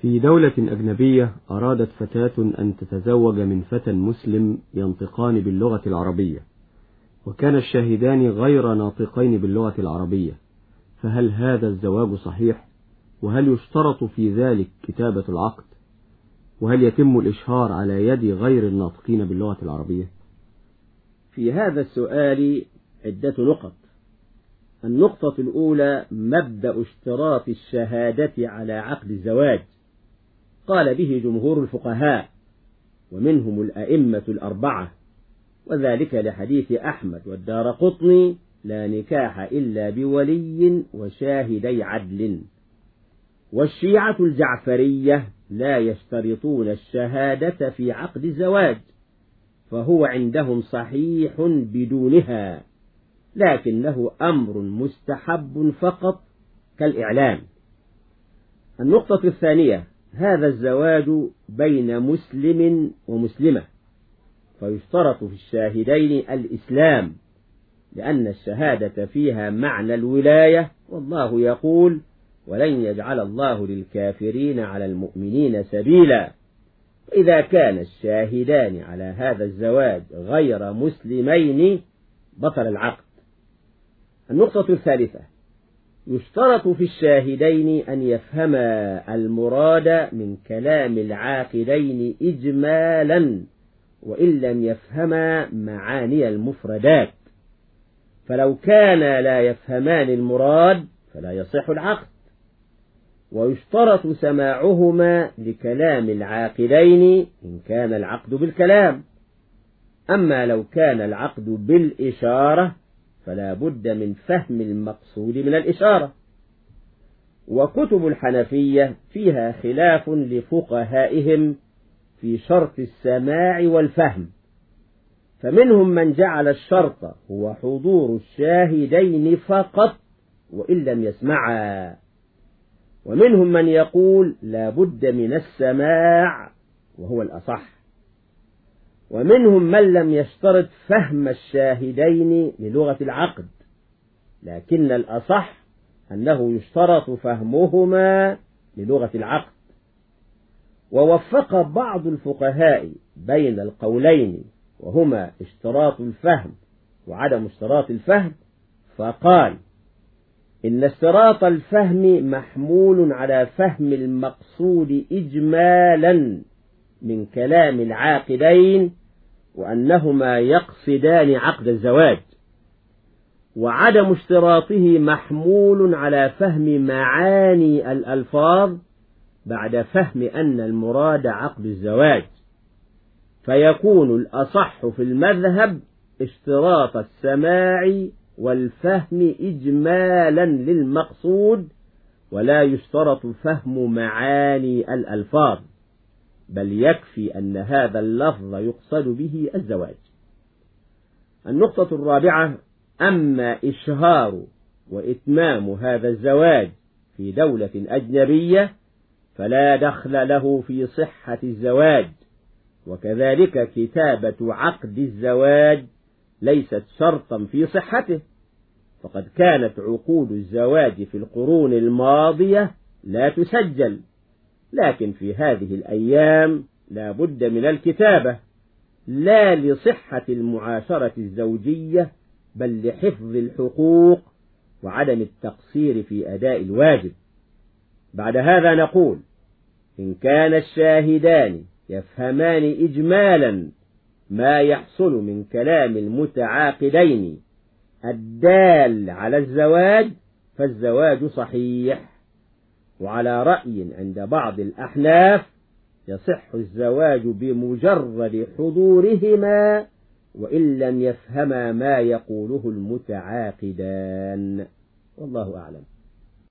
في دولة أجنبية أرادت فتاة أن تتزوج من فتى مسلم ينطقان باللغة العربية وكان الشاهدان غير ناطقين باللغة العربية فهل هذا الزواج صحيح؟ وهل يشترط في ذلك كتابة العقد؟ وهل يتم الإشهار على يد غير الناطقين باللغة العربية؟ في هذا السؤال عدة نقط. النقطة الأولى مبدأ اشتراط الشهادة على عقد الزواج. قال به جمهور الفقهاء ومنهم الأئمة الأربعة وذلك لحديث أحمد والدار قطني لا نكاح إلا بولي وشاهدي عدل. والشيعة الجعفرية لا يشترطون الشهادة في عقد الزواج فهو عندهم صحيح بدونها لكنه أمر مستحب فقط كالإعلام. النقطة الثانية هذا الزواج بين مسلم ومسلمة فيشترط في الشاهدين الإسلام لأن الشهادة فيها معنى الولاية والله يقول ولن يجعل الله للكافرين على المؤمنين سبيلا إذا كان الشاهدان على هذا الزواج غير مسلمين بطل العقد. النقطة الثالثة يشترط في الشاهدين أن يفهما المراد من كلام العاقدين إجمالا وإن لم يفهما معاني المفردات. فلو كان لا يفهمان المراد فلا يصح العقد. ويشترط سماعهما لكلام العاقدين إن كان العقد بالكلام. أما لو كان العقد بالإشارة فلا بد من فهم المقصود من الإشارة. وكتب الحنفية فيها خلاف لفقهائهم في شرط السماع والفهم. فمنهم من جعل الشرط هو حضور الشاهدين فقط وإن لم يسمعا. ومنهم من يقول لا بد من السماع وهو الأصح. ومنهم من لم يشترط فهم الشاهدين للغة العقد لكن الأصح أنه يشترط فهمهما للغة العقد. ووفق بعض الفقهاء بين القولين وهما اشتراط الفهم وعدم اشتراط الفهم فقال إن اشتراط الفهم محمول على فهم المقصود إجمالا من كلام العاقدين وأنهما يقصدان عقد الزواج. وعدم اشتراطه محمول على فهم معاني الألفاظ بعد فهم أن المراد عقد الزواج. فيكون الأصح في المذهب اشتراط السماع والفهم إجمالا للمقصود ولا يشترط فهم معاني الألفاظ. بل يكفي أن هذا اللفظ يقصد به الزواج. النقطة الرابعة أما إشهار وإتمام هذا الزواج في دولة أجنبية فلا دخل له في صحة الزواج. وكذلك كتابة عقد الزواج ليست شرطا في صحته. فقد كانت عقود الزواج في القرون الماضية لا تسجل. لكن في هذه الأيام لا بد من الكتابة لا لصحة المعاشرة الزوجية بل لحفظ الحقوق وعدم التقصير في أداء الواجب. بعد هذا نقول إن كان الشاهدان يفهمان إجمالا ما يحصل من كلام المتعاقدين الدال على الزواج فالزواج صحيح. وعلى رأي عند بعض الأحناف يصح الزواج بمجرد حضورهما وإن لم يفهما ما يقوله المتعاقدان. والله أعلم.